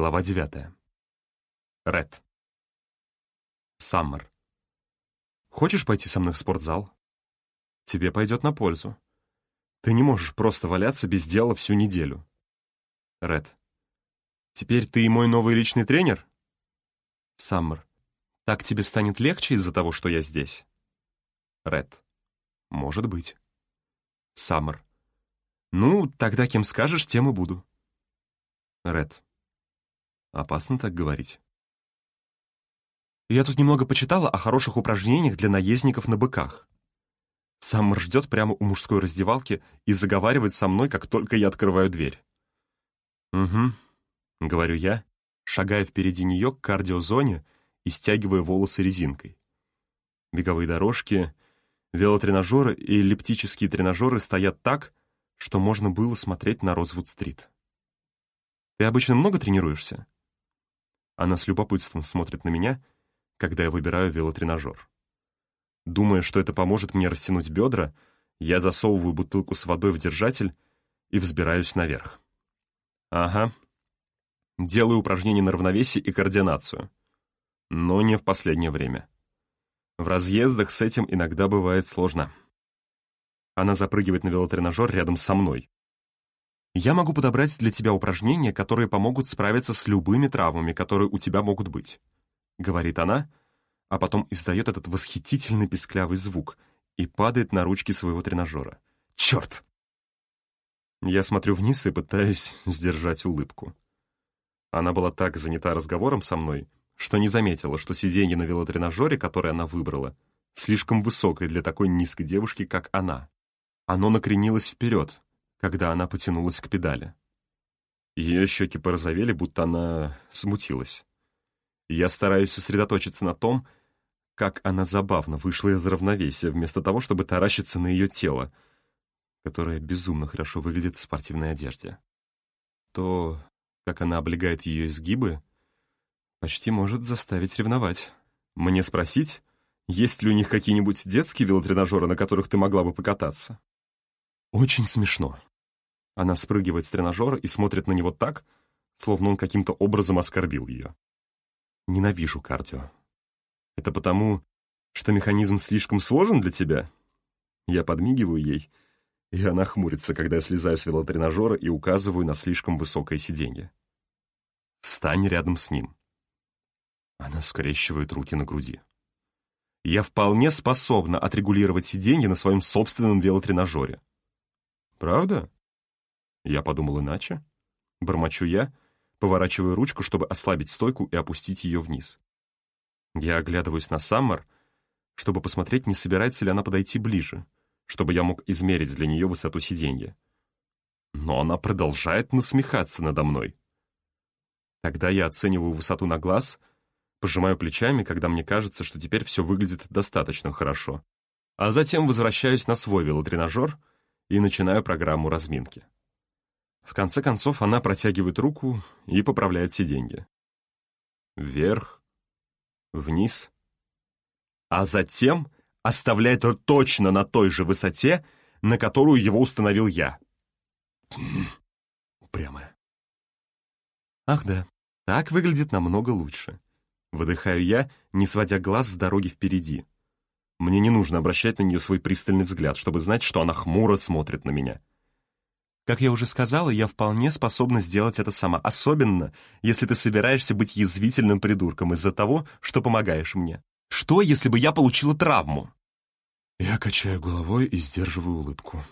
Глава девятая. Ред. Саммер. Хочешь пойти со мной в спортзал? Тебе пойдет на пользу. Ты не можешь просто валяться без дела всю неделю. Ред. Теперь ты и мой новый личный тренер? Саммер. Так тебе станет легче из-за того, что я здесь? Ред. Может быть. Саммер. Ну, тогда кем скажешь, тем и буду. Ред. Опасно так говорить. Я тут немного почитала о хороших упражнениях для наездников на быках. Сам ждет прямо у мужской раздевалки и заговаривает со мной, как только я открываю дверь. «Угу», — говорю я, шагая впереди нее к кардиозоне и стягивая волосы резинкой. Беговые дорожки, велотренажеры и эллиптические тренажеры стоят так, что можно было смотреть на Розвуд-стрит. «Ты обычно много тренируешься?» Она с любопытством смотрит на меня, когда я выбираю велотренажер. Думая, что это поможет мне растянуть бедра, я засовываю бутылку с водой в держатель и взбираюсь наверх. Ага. Делаю упражнения на равновесие и координацию. Но не в последнее время. В разъездах с этим иногда бывает сложно. Она запрыгивает на велотренажер рядом со мной. Я могу подобрать для тебя упражнения, которые помогут справиться с любыми травмами, которые у тебя могут быть», — говорит она, а потом издает этот восхитительный писклявый звук и падает на ручки своего тренажера. «Черт!» Я смотрю вниз и пытаюсь сдержать улыбку. Она была так занята разговором со мной, что не заметила, что сиденье на велотренажере, которое она выбрала, слишком высокое для такой низкой девушки, как она. Оно накренилось вперед, когда она потянулась к педали. Ее щеки порозовели, будто она смутилась. Я стараюсь сосредоточиться на том, как она забавно вышла из равновесия, вместо того, чтобы таращиться на ее тело, которое безумно хорошо выглядит в спортивной одежде. То, как она облегает ее изгибы, почти может заставить ревновать. Мне спросить, есть ли у них какие-нибудь детские велотренажеры, на которых ты могла бы покататься? Очень смешно. Она спрыгивает с тренажера и смотрит на него так, словно он каким-то образом оскорбил ее. Ненавижу кардио. Это потому, что механизм слишком сложен для тебя? Я подмигиваю ей, и она хмурится, когда я слезаю с велотренажера и указываю на слишком высокое сиденье. Встань рядом с ним. Она скрещивает руки на груди. Я вполне способна отрегулировать сиденье на своем собственном велотренажере. Правда? Я подумал иначе. Бормочу я, поворачиваю ручку, чтобы ослабить стойку и опустить ее вниз. Я оглядываюсь на Саммер, чтобы посмотреть, не собирается ли она подойти ближе, чтобы я мог измерить для нее высоту сиденья. Но она продолжает насмехаться надо мной. Тогда я оцениваю высоту на глаз, пожимаю плечами, когда мне кажется, что теперь все выглядит достаточно хорошо, а затем возвращаюсь на свой велотренажер и начинаю программу разминки. В конце концов, она протягивает руку и поправляет сиденье. Вверх, вниз, а затем оставляет его точно на той же высоте, на которую его установил я. Упрямая. Ах да, так выглядит намного лучше. Выдыхаю я, не сводя глаз с дороги впереди. Мне не нужно обращать на нее свой пристальный взгляд, чтобы знать, что она хмуро смотрит на меня. Как я уже сказала, я вполне способна сделать это сама, особенно, если ты собираешься быть язвительным придурком из-за того, что помогаешь мне. Что, если бы я получила травму?» Я качаю головой и сдерживаю улыбку.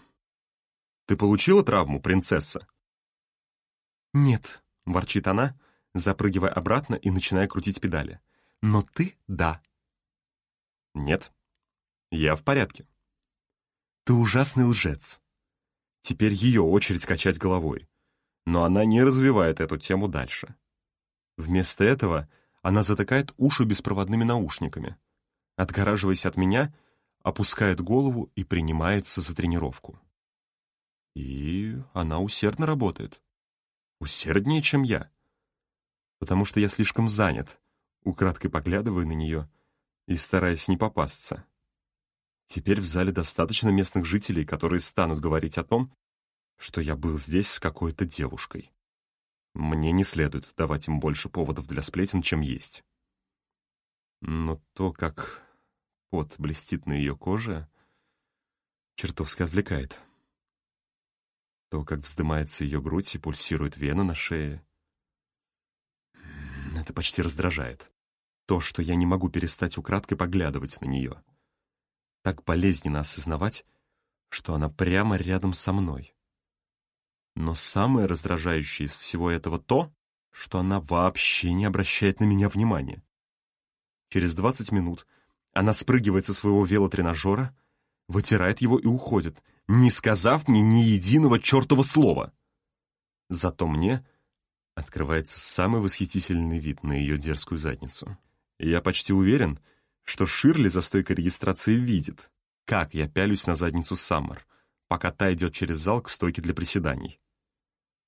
«Ты получила травму, принцесса?» «Нет», — ворчит она, запрыгивая обратно и начиная крутить педали. «Но ты — да». «Нет, я в порядке». «Ты ужасный лжец», Теперь ее очередь качать головой. Но она не развивает эту тему дальше. Вместо этого она затыкает уши беспроводными наушниками. Отгораживаясь от меня, опускает голову и принимается за тренировку. И она усердно работает. Усерднее, чем я. Потому что я слишком занят, украдкой поглядывая на нее и стараясь не попасться. Теперь в зале достаточно местных жителей, которые станут говорить о том, что я был здесь с какой-то девушкой. Мне не следует давать им больше поводов для сплетен, чем есть. Но то, как пот блестит на ее коже, чертовски отвлекает. То, как вздымается ее грудь и пульсирует вена на шее, это почти раздражает. То, что я не могу перестать украдкой поглядывать на нее. Так болезненно осознавать, что она прямо рядом со мной. Но самое раздражающее из всего этого то, что она вообще не обращает на меня внимания. Через 20 минут она спрыгивает со своего велотренажера, вытирает его и уходит, не сказав мне ни единого чертова слова. Зато мне открывается самый восхитительный вид на ее дерзкую задницу. Я почти уверен, что Ширли за стойкой регистрации видит, как я пялюсь на задницу Саммер, пока та идет через зал к стойке для приседаний.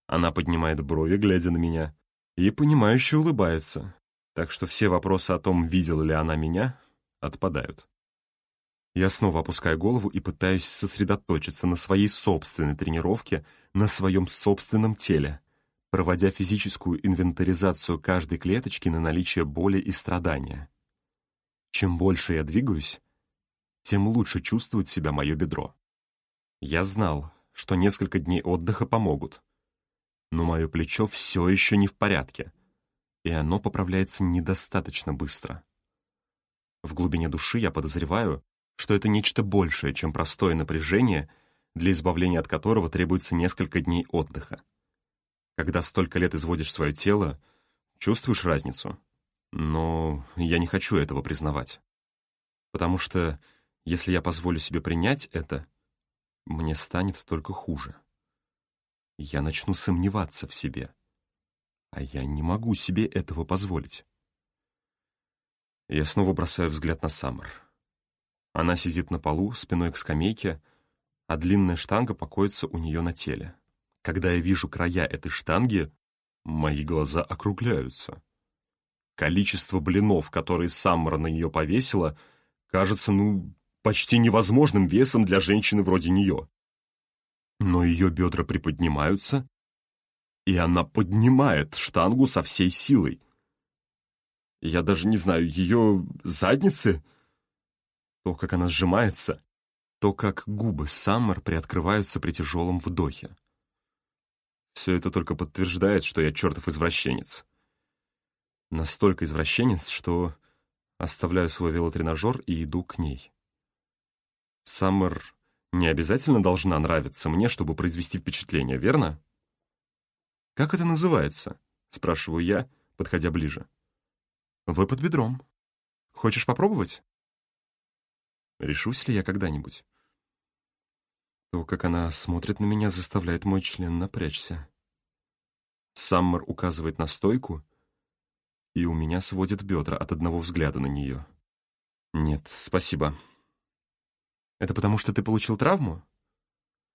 Она поднимает брови, глядя на меня, и понимающе улыбается, так что все вопросы о том, видела ли она меня, отпадают. Я снова опускаю голову и пытаюсь сосредоточиться на своей собственной тренировке, на своем собственном теле, проводя физическую инвентаризацию каждой клеточки на наличие боли и страдания. Чем больше я двигаюсь, тем лучше чувствует себя мое бедро. Я знал, что несколько дней отдыха помогут, но мое плечо все еще не в порядке, и оно поправляется недостаточно быстро. В глубине души я подозреваю, что это нечто большее, чем простое напряжение, для избавления от которого требуется несколько дней отдыха. Когда столько лет изводишь свое тело, чувствуешь разницу. Но я не хочу этого признавать. Потому что, если я позволю себе принять это, мне станет только хуже. Я начну сомневаться в себе. А я не могу себе этого позволить. Я снова бросаю взгляд на Саммер. Она сидит на полу, спиной к скамейке, а длинная штанга покоится у нее на теле. Когда я вижу края этой штанги, мои глаза округляются. Количество блинов, которые Саммер на нее повесила, кажется, ну, почти невозможным весом для женщины вроде нее. Но ее бедра приподнимаются, и она поднимает штангу со всей силой. Я даже не знаю, ее задницы? То, как она сжимается, то, как губы Саммер приоткрываются при тяжелом вдохе. Все это только подтверждает, что я чертов извращенец. Настолько извращенец, что оставляю свой велотренажер и иду к ней. Саммер не обязательно должна нравиться мне, чтобы произвести впечатление, верно? «Как это называется?» — спрашиваю я, подходя ближе. «Вы под бедром. Хочешь попробовать?» Решусь ли я когда-нибудь? То, как она смотрит на меня, заставляет мой член напрячься. Саммер указывает на стойку, и у меня сводит бедра от одного взгляда на нее. «Нет, спасибо». «Это потому, что ты получил травму?»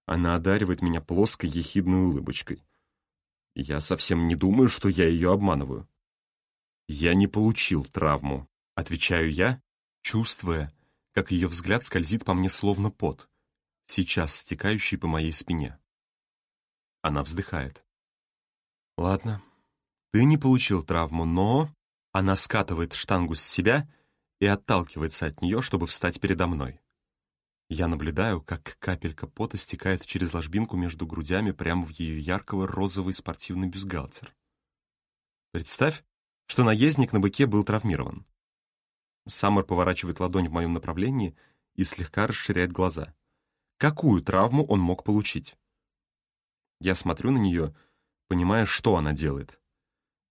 Она одаривает меня плоской ехидной улыбочкой. Я совсем не думаю, что я ее обманываю. «Я не получил травму», — отвечаю я, чувствуя, как ее взгляд скользит по мне словно пот сейчас стекающий по моей спине. Она вздыхает. «Ладно, ты не получил травму, но...» Она скатывает штангу с себя и отталкивается от нее, чтобы встать передо мной. Я наблюдаю, как капелька пота стекает через ложбинку между грудями прямо в ее яркого розовый спортивный бюстгальтер. Представь, что наездник на быке был травмирован. Саммер поворачивает ладонь в моем направлении и слегка расширяет глаза какую травму он мог получить. Я смотрю на нее, понимая, что она делает,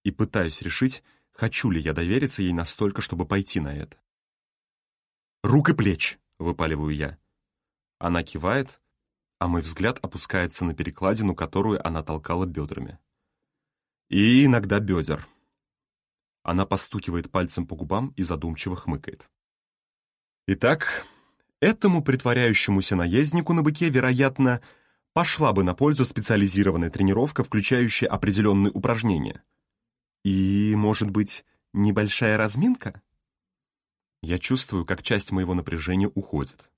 и пытаюсь решить, хочу ли я довериться ей настолько, чтобы пойти на это. «Рук и плеч!» — выпаливаю я. Она кивает, а мой взгляд опускается на перекладину, которую она толкала бедрами. И иногда бедер. Она постукивает пальцем по губам и задумчиво хмыкает. Итак, Этому притворяющемуся наезднику на быке, вероятно, пошла бы на пользу специализированная тренировка, включающая определенные упражнения. И, может быть, небольшая разминка? Я чувствую, как часть моего напряжения уходит.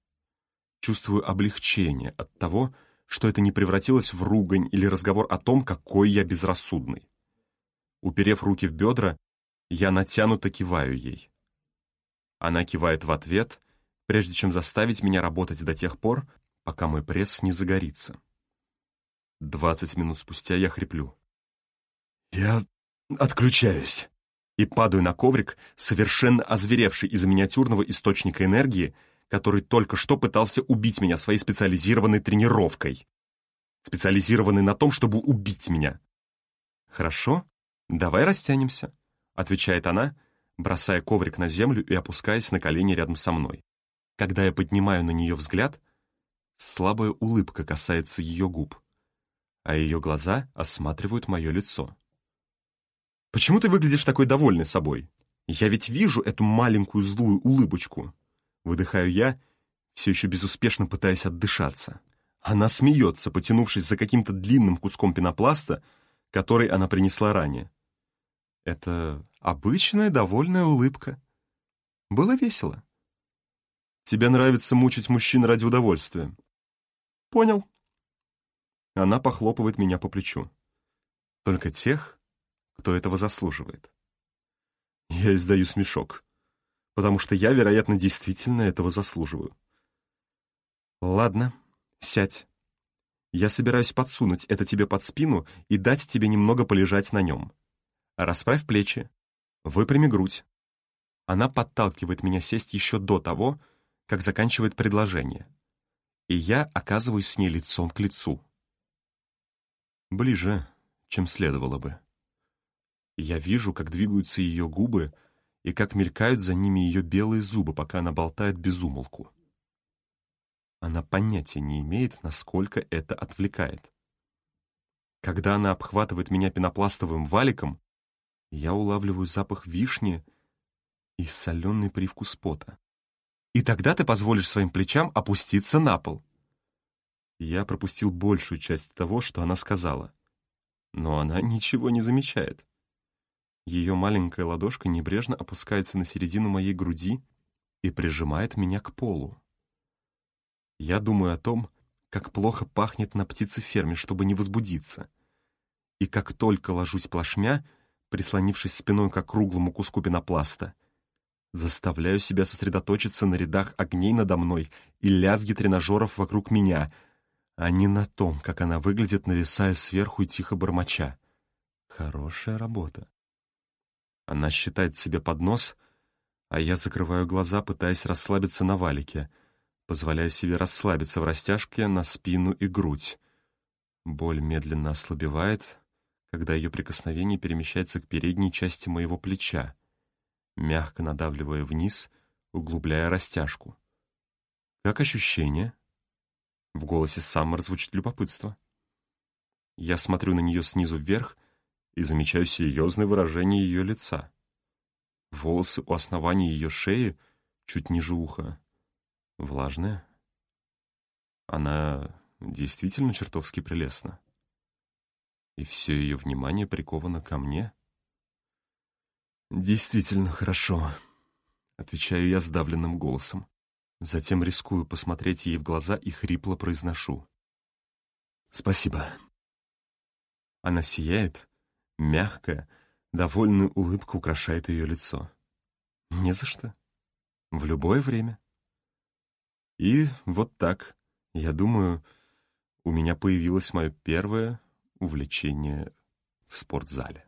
Чувствую облегчение от того, что это не превратилось в ругань или разговор о том, какой я безрассудный. Уперев руки в бедра, я натянуто киваю ей. Она кивает в ответ, прежде чем заставить меня работать до тех пор, пока мой пресс не загорится. Двадцать минут спустя я хриплю. «Я отключаюсь» и падаю на коврик, совершенно озверевший из-за миниатюрного источника энергии, который только что пытался убить меня своей специализированной тренировкой. Специализированной на том, чтобы убить меня. «Хорошо, давай растянемся», — отвечает она, бросая коврик на землю и опускаясь на колени рядом со мной. Когда я поднимаю на нее взгляд, слабая улыбка касается ее губ, а ее глаза осматривают мое лицо. «Почему ты выглядишь такой довольный собой? Я ведь вижу эту маленькую злую улыбочку!» Выдыхаю я, все еще безуспешно пытаясь отдышаться. Она смеется, потянувшись за каким-то длинным куском пенопласта, который она принесла ранее. Это обычная довольная улыбка. Было весело. Тебе нравится мучить мужчин ради удовольствия. Понял. Она похлопывает меня по плечу. Только тех, кто этого заслуживает. Я издаю смешок, потому что я, вероятно, действительно этого заслуживаю. Ладно, сядь. Я собираюсь подсунуть это тебе под спину и дать тебе немного полежать на нем. Расправь плечи, выпрями грудь. Она подталкивает меня сесть еще до того, как заканчивает предложение. И я оказываюсь с ней лицом к лицу. Ближе, чем следовало бы. Я вижу, как двигаются ее губы и как мелькают за ними ее белые зубы, пока она болтает без умолку. Она понятия не имеет, насколько это отвлекает. Когда она обхватывает меня пенопластовым валиком, я улавливаю запах вишни и соленый привкус пота. И тогда ты позволишь своим плечам опуститься на пол. Я пропустил большую часть того, что она сказала. Но она ничего не замечает. Ее маленькая ладошка небрежно опускается на середину моей груди и прижимает меня к полу. Я думаю о том, как плохо пахнет на птицеферме, чтобы не возбудиться. И как только ложусь плашмя, прислонившись спиной к округлому куску пенопласта. Заставляю себя сосредоточиться на рядах огней надо мной и лязги тренажеров вокруг меня, а не на том, как она выглядит, нависая сверху и тихо бормоча. Хорошая работа. Она считает себе под нос, а я закрываю глаза, пытаясь расслабиться на валике, позволяя себе расслабиться в растяжке на спину и грудь. Боль медленно ослабевает, когда ее прикосновение перемещается к передней части моего плеча, мягко надавливая вниз, углубляя растяжку. «Как ощущение?» В голосе Саммер звучит любопытство. Я смотрю на нее снизу вверх и замечаю серьезное выражение ее лица. Волосы у основания ее шеи чуть ниже уха. Влажные. Она действительно чертовски прелестна и все ее внимание приковано ко мне? «Действительно хорошо», — отвечаю я сдавленным голосом. Затем рискую посмотреть ей в глаза и хрипло произношу. «Спасибо». Она сияет, мягкая, довольная улыбка украшает ее лицо. «Не за что. В любое время». И вот так, я думаю, у меня появилось мое первое увлечение в спортзале.